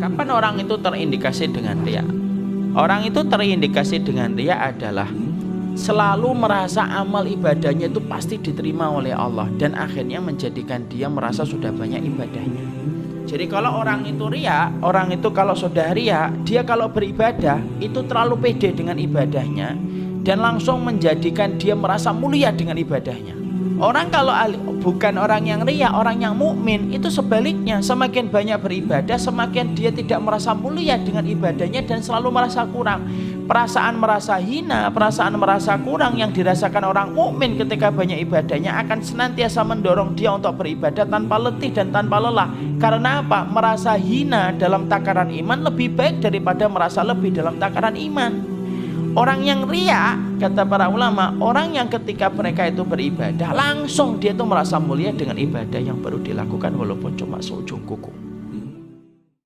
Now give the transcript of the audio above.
Kapan orang itu terindikasi dengan ria? Orang itu terindikasi dengan ria adalah selalu merasa amal ibadahnya itu pasti diterima oleh Allah dan akhirnya menjadikan dia merasa sudah banyak ibadahnya. Jadi kalau orang itu ria, orang itu kalau sudah ria, dia kalau beribadah itu terlalu pede dengan ibadahnya dan langsung menjadikan dia merasa mulia dengan ibadahnya. Orang kalau bukan orang yang ria, orang yang mukmin itu sebaliknya, semakin banyak beribadah, semakin dia tidak merasa mulia dengan ibadahnya dan selalu merasa kurang. Perasaan merasa hina, perasaan merasa kurang yang dirasakan orang mukmin ketika banyak ibadahnya akan senantiasa mendorong dia untuk beribadah tanpa letih dan tanpa lelah. Karena apa? Merasa hina dalam takaran iman lebih baik daripada merasa lebih dalam takaran iman. Orang yang ria, kata para ulama, orang yang ketika mereka itu beribadah, langsung dia itu merasa mulia dengan ibadah yang baru dilakukan walaupun cuma seujung kuku.